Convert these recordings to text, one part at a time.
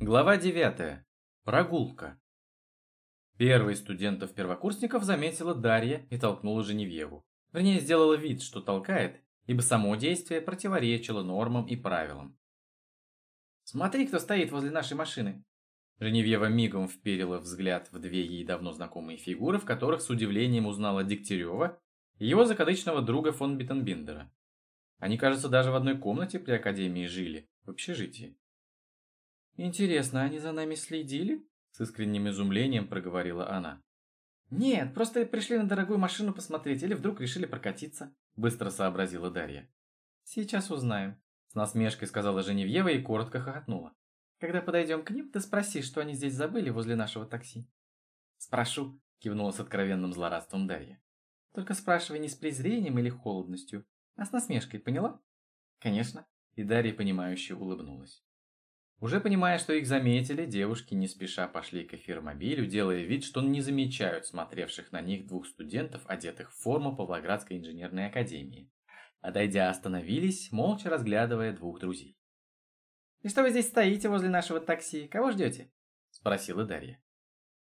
Глава 9. Прогулка. Первый из студентов-первокурсников заметила Дарья и толкнула Женевьеву. Вернее, сделала вид, что толкает, ибо само действие противоречило нормам и правилам. «Смотри, кто стоит возле нашей машины!» Женевьева мигом вперила взгляд в две ей давно знакомые фигуры, в которых с удивлением узнала Дегтярева и его закадычного друга фон Биттенбиндера. Они, кажется, даже в одной комнате при Академии жили, в общежитии. «Интересно, они за нами следили?» С искренним изумлением проговорила она. «Нет, просто пришли на дорогую машину посмотреть или вдруг решили прокатиться», быстро сообразила Дарья. «Сейчас узнаем», с насмешкой сказала Женевьева и коротко хохотнула. «Когда подойдем к ним, ты спроси, что они здесь забыли возле нашего такси». «Спрошу», кивнула с откровенным злорадством Дарья. «Только спрашивай не с презрением или холодностью, а с насмешкой, поняла?» «Конечно», и Дарья понимающе улыбнулась. Уже понимая, что их заметили, девушки не спеша пошли к эфиромобилю, делая вид, что не замечают смотревших на них двух студентов, одетых в форму Павлоградской инженерной академии. А дойдя, остановились, молча разглядывая двух друзей. «И что вы здесь стоите возле нашего такси? Кого ждете?» – спросила Дарья.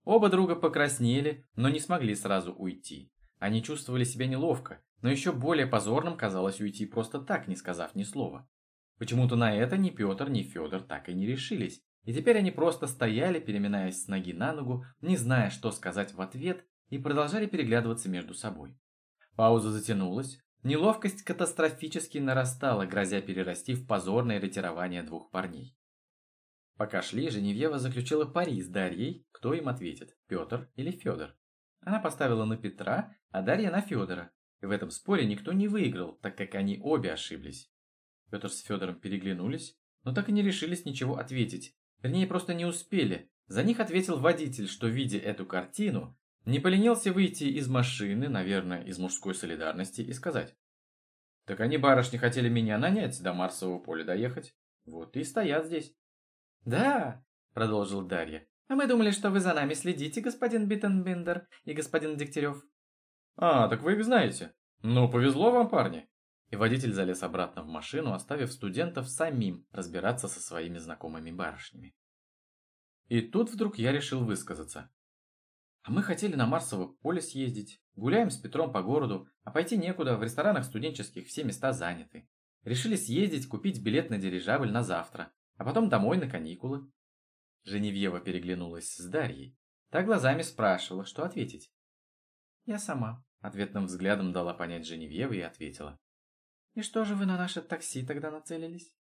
Оба друга покраснели, но не смогли сразу уйти. Они чувствовали себя неловко, но еще более позорным казалось уйти просто так, не сказав ни слова. Почему-то на это ни Петр, ни Федор так и не решились. И теперь они просто стояли, переминаясь с ноги на ногу, не зная, что сказать в ответ, и продолжали переглядываться между собой. Пауза затянулась. Неловкость катастрофически нарастала, грозя перерасти в позорное ретирование двух парней. Пока шли, Женевьева заключила пари с Дарьей, кто им ответит, Петр или Федор. Она поставила на Петра, а Дарья на Федора. И в этом споре никто не выиграл, так как они обе ошиблись. Петр с Федором переглянулись, но так и не решились ничего ответить. Вернее, просто не успели. За них ответил водитель, что, видя эту картину, не поленился выйти из машины, наверное, из мужской солидарности, и сказать. «Так они, барышни, хотели меня нанять, до Марсового поля доехать. Вот и стоят здесь». «Да», — продолжил Дарья, — «а мы думали, что вы за нами следите, господин Биттенбиндер и господин Дегтярев». «А, так вы их знаете. Ну, повезло вам, парни и водитель залез обратно в машину, оставив студентов самим разбираться со своими знакомыми барышнями. И тут вдруг я решил высказаться. А мы хотели на Марсово поле съездить, гуляем с Петром по городу, а пойти некуда, в ресторанах студенческих все места заняты. Решили съездить, купить билет на дирижабль на завтра, а потом домой на каникулы. Женевьева переглянулась с Дарьей. Та глазами спрашивала, что ответить. Я сама, ответным взглядом дала понять Женевьева и ответила. «И что же вы на наше такси тогда нацелились?»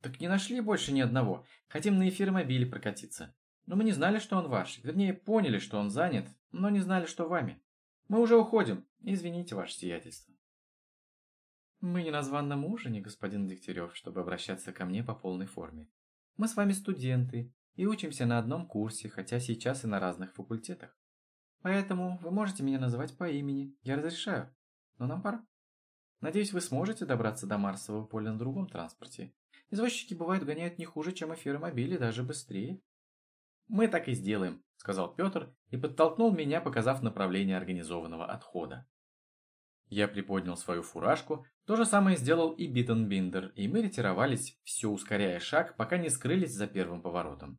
«Так не нашли больше ни одного. Хотим на эфиромобиле прокатиться. Но мы не знали, что он ваш. Вернее, поняли, что он занят, но не знали, что вами. Мы уже уходим. Извините, ваше сиятельство». «Мы не на званном ужине, господин Дегтярев, чтобы обращаться ко мне по полной форме. Мы с вами студенты и учимся на одном курсе, хотя сейчас и на разных факультетах. Поэтому вы можете меня называть по имени, я разрешаю. Но нам пора». Надеюсь, вы сможете добраться до Марсового поля на другом транспорте. Извозчики бывают гоняют не хуже, чем эфиромобили, даже быстрее. Мы так и сделаем, сказал Петр и подтолкнул меня, показав направление организованного отхода. Я приподнял свою фуражку, то же самое сделал и Биттенбиндер, и мы ретировались, все ускоряя шаг, пока не скрылись за первым поворотом.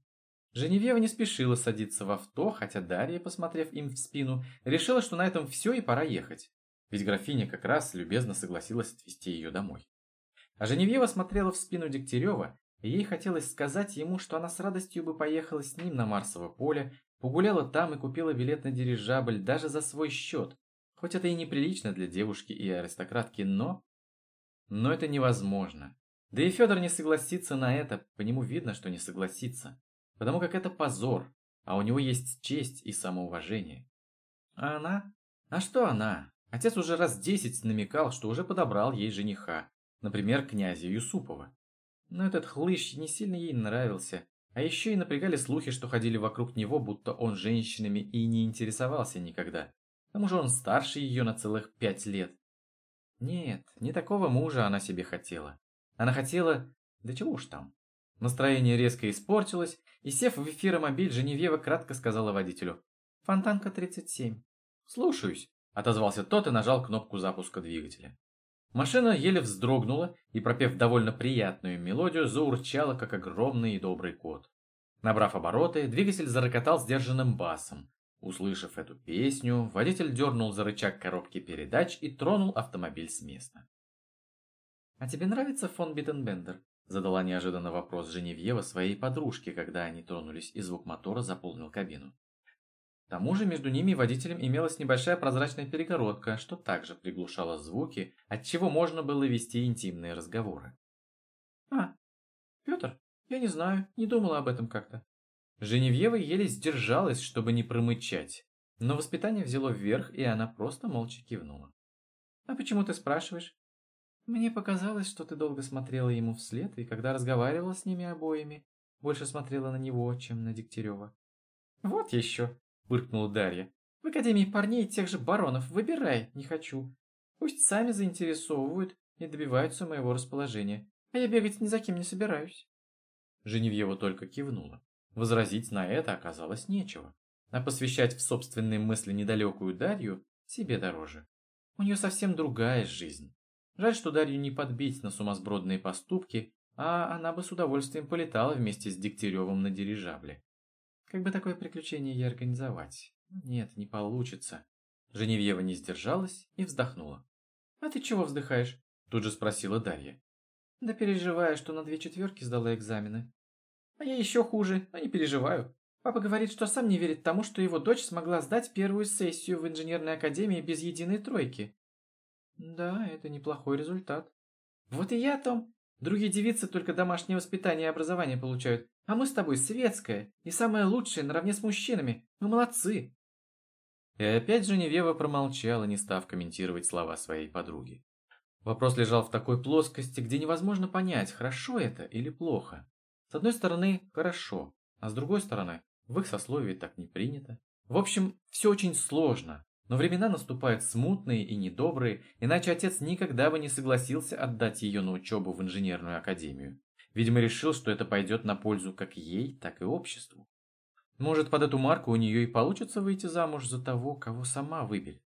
Женевьева не спешила садиться в авто, хотя Дарья, посмотрев им в спину, решила, что на этом все и пора ехать ведь графиня как раз любезно согласилась отвезти ее домой. А Женевьева смотрела в спину Дегтярева, и ей хотелось сказать ему, что она с радостью бы поехала с ним на Марсово поле, погуляла там и купила билет на дирижабль даже за свой счет, хоть это и неприлично для девушки и аристократки, но... Но это невозможно. Да и Федор не согласится на это, по нему видно, что не согласится, потому как это позор, а у него есть честь и самоуважение. А она? А что она? Отец уже раз десять намекал, что уже подобрал ей жениха, например, князя Юсупова. Но этот хлыщ не сильно ей нравился, а еще и напрягали слухи, что ходили вокруг него, будто он женщинами и не интересовался никогда. К тому же он старше ее на целых пять лет. Нет, не такого мужа она себе хотела. Она хотела... Да чего уж там. Настроение резко испортилось, и сев в эфиромобиль, Женевьева кратко сказала водителю. «Фонтанка 37». «Слушаюсь», Отозвался тот и нажал кнопку запуска двигателя. Машина еле вздрогнула и, пропев довольно приятную мелодию, заурчала, как огромный и добрый кот. Набрав обороты, двигатель зарокотал сдержанным басом. Услышав эту песню, водитель дернул за рычаг коробки передач и тронул автомобиль с места. «А тебе нравится фон Биттенбиндер?» Задала неожиданно вопрос Женевьева своей подружке, когда они тронулись, и звук мотора заполнил кабину. К тому же между ними и водителем имелась небольшая прозрачная перегородка, что также приглушало звуки, от чего можно было вести интимные разговоры. «А, Петр, я не знаю, не думала об этом как-то». Женевьева еле сдержалась, чтобы не промычать, но воспитание взяло вверх, и она просто молча кивнула. «А почему ты спрашиваешь?» Мне показалось, что ты долго смотрела ему вслед, и когда разговаривала с ними обоими, больше смотрела на него, чем на Дегтярева. Вот еще, выркнула Дарья. В Академии парней тех же баронов выбирай, не хочу. Пусть сами заинтересовывают и добиваются моего расположения, а я бегать ни за кем не собираюсь. Женевьева только кивнула. Возразить на это оказалось нечего, а посвящать в собственные мысли недалекую Дарью себе дороже. У нее совсем другая жизнь. Жаль, что Дарью не подбить на сумасбродные поступки, а она бы с удовольствием полетала вместе с Дегтяревым на дирижабле. Как бы такое приключение ей организовать? Нет, не получится. Женевьева не сдержалась и вздохнула. «А ты чего вздыхаешь?» Тут же спросила Дарья. «Да переживаю, что на две четверки сдала экзамены». «А я еще хуже, но не переживаю. Папа говорит, что сам не верит тому, что его дочь смогла сдать первую сессию в инженерной академии без единой тройки. Да, это неплохой результат. Вот и я о том. Другие девицы только домашнее воспитание и образование получают. А мы с тобой светское и самое лучшее наравне с мужчинами. Мы молодцы. И опять Женевьева промолчала, не став комментировать слова своей подруги. Вопрос лежал в такой плоскости, где невозможно понять, хорошо это или плохо. С одной стороны, хорошо, а с другой стороны, в их сословии так не принято. В общем, все очень сложно, но времена наступают смутные и недобрые, иначе отец никогда бы не согласился отдать ее на учебу в инженерную академию. Видимо, решил, что это пойдет на пользу как ей, так и обществу. Может, под эту марку у нее и получится выйти замуж за того, кого сама выберет.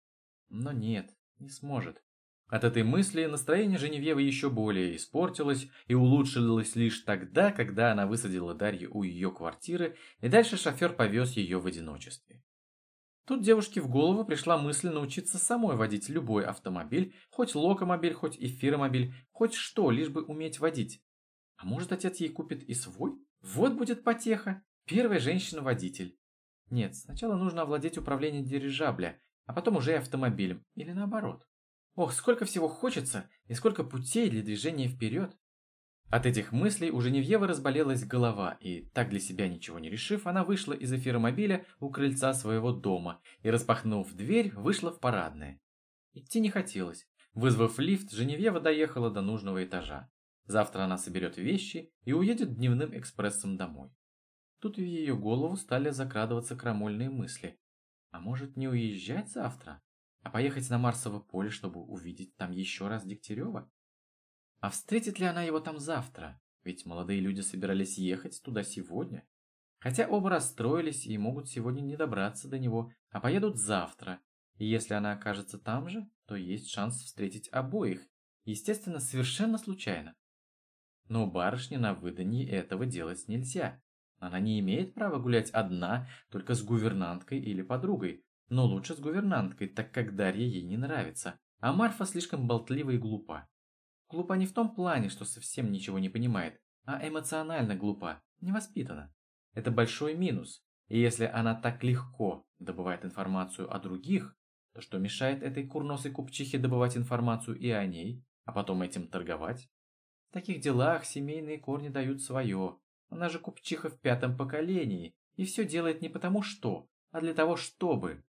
Но нет, не сможет. От этой мысли настроение Женевьевы еще более испортилось и улучшилось лишь тогда, когда она высадила Дарью у ее квартиры, и дальше шофер повез ее в одиночестве. Тут девушке в голову пришла мысль научиться самой водить любой автомобиль, хоть локомобиль, хоть эфиромобиль, хоть что, лишь бы уметь водить. А может, отец ей купит и свой? Вот будет потеха. Первая женщина-водитель. Нет, сначала нужно овладеть управлением дирижабля, а потом уже и автомобилем. Или наоборот. Ох, сколько всего хочется, и сколько путей для движения вперед. От этих мыслей у Женевьевы разболелась голова, и, так для себя ничего не решив, она вышла из эфиромобиля у крыльца своего дома и, распахнув дверь, вышла в парадное. Идти не хотелось. Вызвав лифт, Женевьева доехала до нужного этажа. Завтра она соберет вещи и уедет дневным экспрессом домой. Тут в ее голову стали закрадываться крамольные мысли. А может не уезжать завтра, а поехать на Марсово поле, чтобы увидеть там еще раз Дегтярева? А встретит ли она его там завтра? Ведь молодые люди собирались ехать туда сегодня. Хотя оба расстроились и могут сегодня не добраться до него, а поедут завтра. И если она окажется там же, то есть шанс встретить обоих. Естественно, совершенно случайно. Но барышне на выданье этого делать нельзя. Она не имеет права гулять одна, только с гувернанткой или подругой. Но лучше с гувернанткой, так как Дарья ей не нравится. А Марфа слишком болтлива и глупа. Глупа не в том плане, что совсем ничего не понимает, а эмоционально глупа, невоспитана. Это большой минус. И если она так легко добывает информацию о других, то что мешает этой курносой купчихе добывать информацию и о ней, а потом этим торговать? В таких делах семейные корни дают свое. Она же купчиха в пятом поколении, и все делает не потому что, а для того чтобы.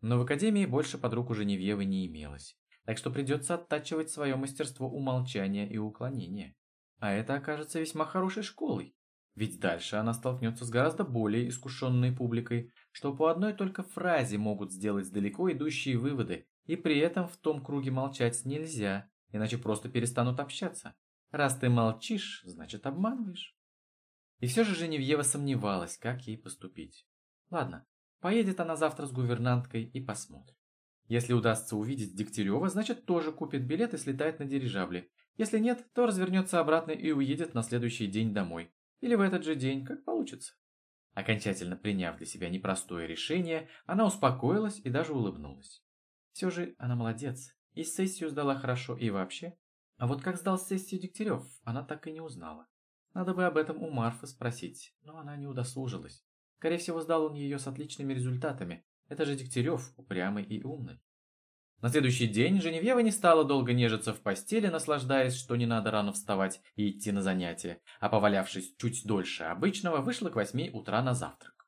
Но в академии больше подруг уже Невьевы не имелось так что придется оттачивать свое мастерство умолчания и уклонения. А это окажется весьма хорошей школой, ведь дальше она столкнется с гораздо более искушенной публикой, что по одной только фразе могут сделать далеко идущие выводы, и при этом в том круге молчать нельзя, иначе просто перестанут общаться. Раз ты молчишь, значит обманываешь. И все же Женевьева сомневалась, как ей поступить. Ладно, поедет она завтра с гувернанткой и посмотрит. Если удастся увидеть Дегтярева, значит тоже купит билет и слетает на дирижабле. Если нет, то развернется обратно и уедет на следующий день домой. Или в этот же день, как получится. Окончательно приняв для себя непростое решение, она успокоилась и даже улыбнулась. Все же она молодец, и сессию сдала хорошо, и вообще. А вот как сдал сессию Дегтярев, она так и не узнала. Надо бы об этом у Марфы спросить, но она не удосужилась. Скорее всего, сдал он ее с отличными результатами. Это же Дегтярев, упрямый и умный. На следующий день Женевьева не стала долго нежиться в постели, наслаждаясь, что не надо рано вставать и идти на занятия, а повалявшись чуть дольше обычного, вышла к восьми утра на завтрак.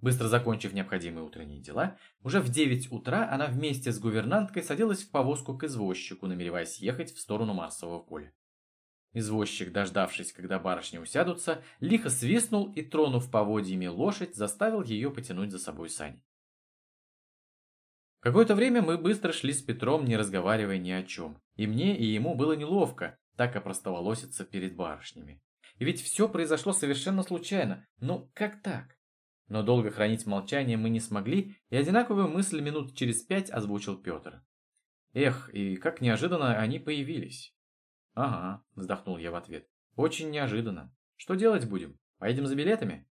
Быстро закончив необходимые утренние дела, уже в девять утра она вместе с гувернанткой садилась в повозку к извозчику, намереваясь ехать в сторону Марсового поля. Извозчик, дождавшись, когда барышни усядутся, лихо свистнул и, тронув поводьями лошадь, заставил ее потянуть за собой сани. Какое-то время мы быстро шли с Петром, не разговаривая ни о чем. И мне, и ему было неловко так опростоволоситься перед барышнями. И ведь все произошло совершенно случайно. Ну, как так? Но долго хранить молчание мы не смогли, и одинаковую мысль минут через пять озвучил Петр. Эх, и как неожиданно они появились. Ага, вздохнул я в ответ. Очень неожиданно. Что делать будем? Поедем за билетами?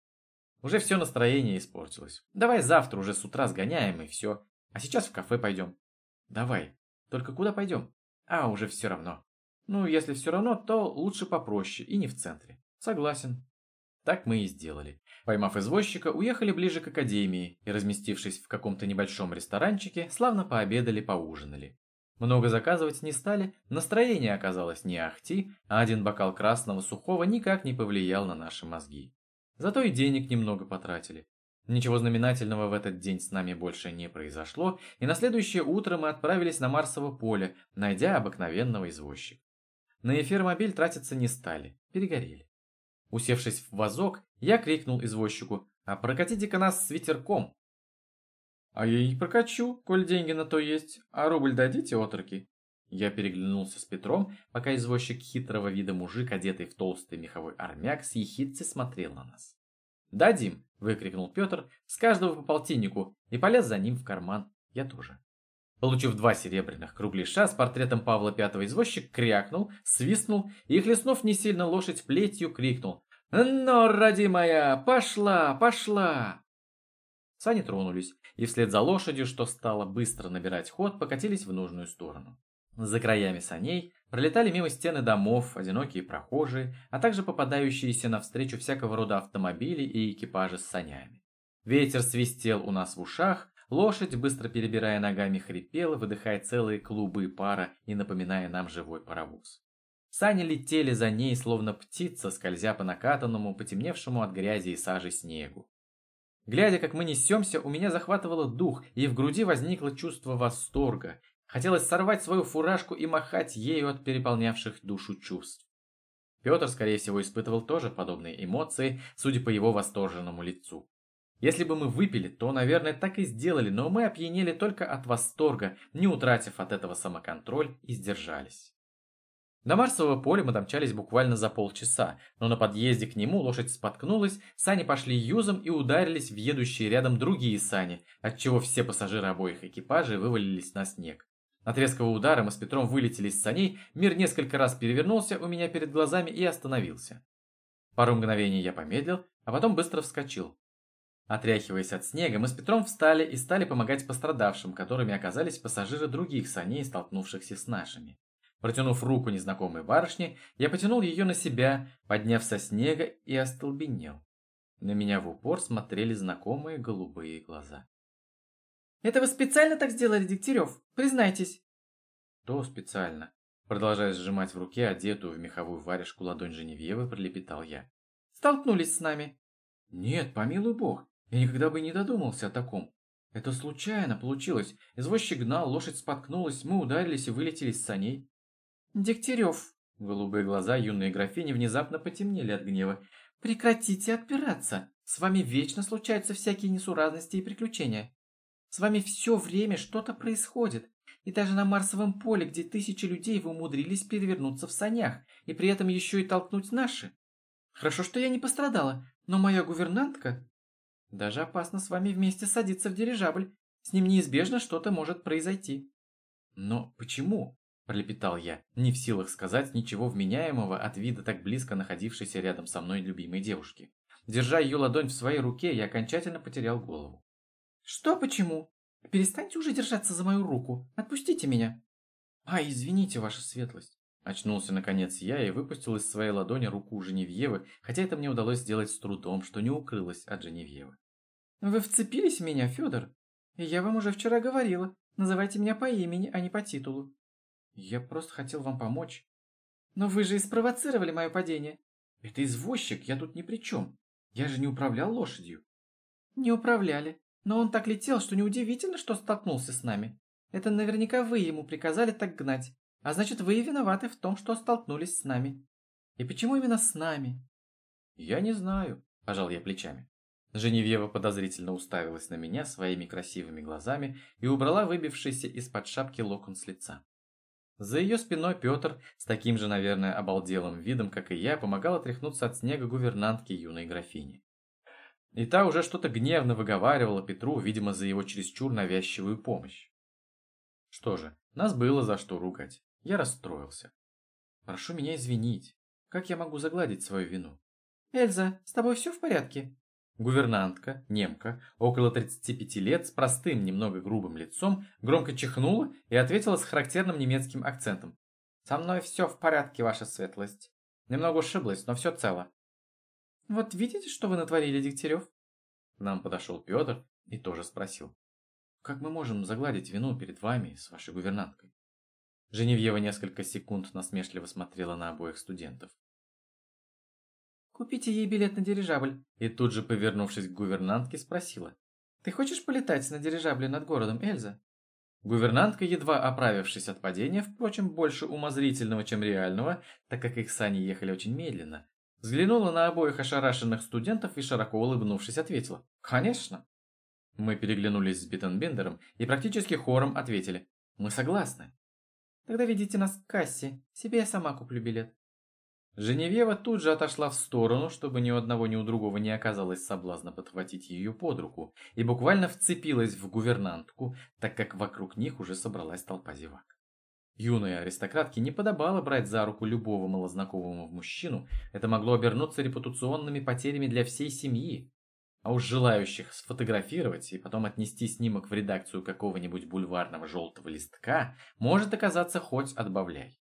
Уже все настроение испортилось. Давай завтра уже с утра сгоняем и все. А сейчас в кафе пойдем. Давай. Только куда пойдем? А, уже все равно. Ну, если все равно, то лучше попроще и не в центре. Согласен. Так мы и сделали. Поймав извозчика, уехали ближе к академии и, разместившись в каком-то небольшом ресторанчике, славно пообедали, поужинали. Много заказывать не стали, настроение оказалось не ахти, а один бокал красного сухого никак не повлиял на наши мозги. Зато и денег немного потратили. Ничего знаменательного в этот день с нами больше не произошло, и на следующее утро мы отправились на Марсово поле, найдя обыкновенного извозчика. На эфирмобиль тратиться не стали, перегорели. Усевшись в вазок, я крикнул извозчику, а прокатите-ка нас с ветерком. А я и прокачу, коль деньги на то есть, а рубль дадите, отроки? Я переглянулся с Петром, пока извозчик хитрого вида мужик, одетый в толстый меховой армяк, с ехидцей смотрел на нас. «Дадим!» – выкрикнул Петр, с каждого по полтиннику, и полез за ним в карман. Я тоже. Получив два серебряных кругляша с портретом Павла Пятого извозчик крякнул, свистнул и, хлестнув не сильно лошадь плетью, крикнул «Но, родимая, пошла, пошла!» Сани тронулись, и вслед за лошадью, что стало быстро набирать ход, покатились в нужную сторону. За краями саней пролетали мимо стены домов одинокие прохожие, а также попадающиеся навстречу всякого рода автомобили и экипажи с санями. Ветер свистел у нас в ушах, лошадь, быстро перебирая ногами, хрипела, выдыхая целые клубы пара и напоминая нам живой паровоз. Сани летели за ней, словно птица, скользя по накатанному, потемневшему от грязи и сажи снегу. Глядя, как мы несемся, у меня захватывало дух, и в груди возникло чувство восторга, Хотелось сорвать свою фуражку и махать ею от переполнявших душу чувств. Петр, скорее всего, испытывал тоже подобные эмоции, судя по его восторженному лицу. Если бы мы выпили, то, наверное, так и сделали, но мы опьянели только от восторга, не утратив от этого самоконтроль и сдержались. До Марсового поля мы домчались буквально за полчаса, но на подъезде к нему лошадь споткнулась, сани пошли юзом и ударились в едущие рядом другие сани, отчего все пассажиры обоих экипажей вывалились на снег. От резкого удара мы с Петром вылетели из саней, мир несколько раз перевернулся у меня перед глазами и остановился. Пару мгновений я помедлил, а потом быстро вскочил. Отряхиваясь от снега, мы с Петром встали и стали помогать пострадавшим, которыми оказались пассажиры других саней, столкнувшихся с нашими. Протянув руку незнакомой барышне, я потянул ее на себя, подняв со снега и остолбенел. На меня в упор смотрели знакомые голубые глаза. Это вы специально так сделали, Дегтярев? Признайтесь. То специально. Продолжая сжимать в руке одетую в меховую варежку ладонь Женевьевы, пролепетал я. Столкнулись с нами. Нет, помилуй бог, я никогда бы не додумался о таком. Это случайно получилось. Извозчик гнал, лошадь споткнулась, мы ударились и вылетели с саней. Дегтярев. Голубые глаза юной графини внезапно потемнели от гнева. Прекратите отпираться. С вами вечно случаются всякие несуразности и приключения. С вами все время что-то происходит. И даже на Марсовом поле, где тысячи людей вы умудрились перевернуться в санях, и при этом еще и толкнуть наши. Хорошо, что я не пострадала, но моя гувернантка... Даже опасно с вами вместе садиться в дирижабль. С ним неизбежно что-то может произойти. Но почему? пролепетал я, не в силах сказать ничего вменяемого от вида так близко находившейся рядом со мной любимой девушки. Держа ее ладонь в своей руке, я окончательно потерял голову. «Что почему? Перестаньте уже держаться за мою руку. Отпустите меня». «А, извините, ваша светлость». Очнулся наконец я и выпустил из своей ладони руку Женевьевы, хотя это мне удалось сделать с трудом, что не укрылось от Женевьевы. «Вы вцепились в меня, Федор? Я вам уже вчера говорила. Называйте меня по имени, а не по титулу». «Я просто хотел вам помочь». «Но вы же и спровоцировали мое падение». «Это извозчик, я тут ни при чем. Я же не управлял лошадью». «Не управляли. Но он так летел, что неудивительно, что столкнулся с нами. Это наверняка вы ему приказали так гнать. А значит, вы и виноваты в том, что столкнулись с нами. И почему именно с нами? Я не знаю, пожал я плечами. Женевьева подозрительно уставилась на меня своими красивыми глазами и убрала выбившийся из-под шапки локон с лица. За ее спиной Петр, с таким же, наверное, обалделым видом, как и я, помогал отряхнуться от снега гувернантки юной графини. И та уже что-то гневно выговаривала Петру, видимо, за его чересчур навязчивую помощь. Что же, нас было за что ругать. Я расстроился. Прошу меня извинить. Как я могу загладить свою вину? Эльза, с тобой все в порядке? Гувернантка, немка, около 35 лет, с простым, немного грубым лицом, громко чихнула и ответила с характерным немецким акцентом. «Со мной все в порядке, ваша светлость. Немного ушиблась, но все цело. «Вот видите, что вы натворили, Дегтярев?» К нам подошел Петр и тоже спросил. «Как мы можем загладить вину перед вами с вашей гувернанткой?» Женевьева несколько секунд насмешливо смотрела на обоих студентов. «Купите ей билет на дирижабль», и тут же, повернувшись к гувернантке, спросила. «Ты хочешь полетать на дирижабле над городом, Эльза?» Гувернантка, едва оправившись от падения, впрочем, больше умозрительного, чем реального, так как их сани ехали очень медленно, Взглянула на обоих ошарашенных студентов и, широко улыбнувшись, ответила «Конечно». Мы переглянулись с Биттенбендером и практически хором ответили «Мы согласны». «Тогда ведите нас к кассе, себе я сама куплю билет». Женевьева тут же отошла в сторону, чтобы ни у одного, ни у другого не оказалось соблазна подхватить ее под руку, и буквально вцепилась в гувернантку, так как вокруг них уже собралась толпа зевак. Юной аристократке не подобало брать за руку любого малознакомого мужчину, это могло обернуться репутационными потерями для всей семьи. А уж желающих сфотографировать и потом отнести снимок в редакцию какого-нибудь бульварного желтого листка может оказаться хоть отбавляй.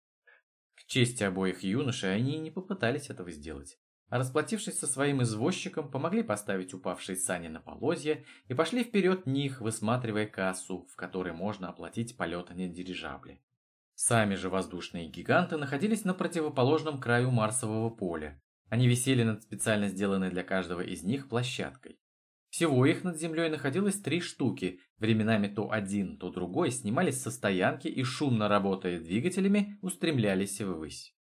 К чести обоих юношей они не попытались этого сделать, а расплатившись со своим извозчиком, помогли поставить упавшие сани на полозья и пошли вперед них, высматривая кассу, в которой можно оплатить полет на дирижабле. Сами же воздушные гиганты находились на противоположном краю Марсового поля. Они висели над специально сделанной для каждого из них площадкой. Всего их над землей находилось три штуки, временами то один, то другой снимались со стоянки и, шумно работая двигателями, устремлялись ввысь.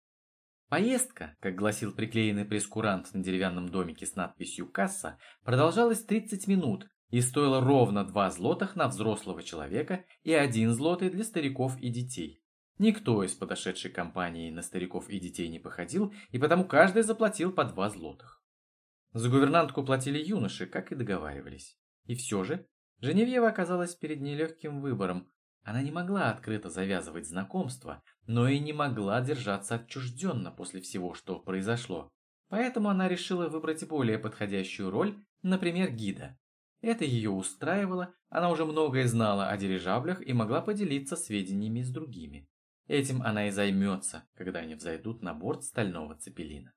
Поездка, как гласил приклеенный прескурант на деревянном домике с надписью «Касса», продолжалась 30 минут и стоила ровно 2 злотых на взрослого человека и 1 злотый для стариков и детей. Никто из подошедшей компании на стариков и детей не походил, и потому каждый заплатил по два злотых. За гувернантку платили юноши, как и договаривались. И все же, Женевьева оказалась перед нелегким выбором. Она не могла открыто завязывать знакомство, но и не могла держаться отчужденно после всего, что произошло. Поэтому она решила выбрать более подходящую роль, например, гида. Это ее устраивало, она уже многое знала о дирижаблях и могла поделиться сведениями с другими. Этим она и займется, когда они взойдут на борт стального цепелина.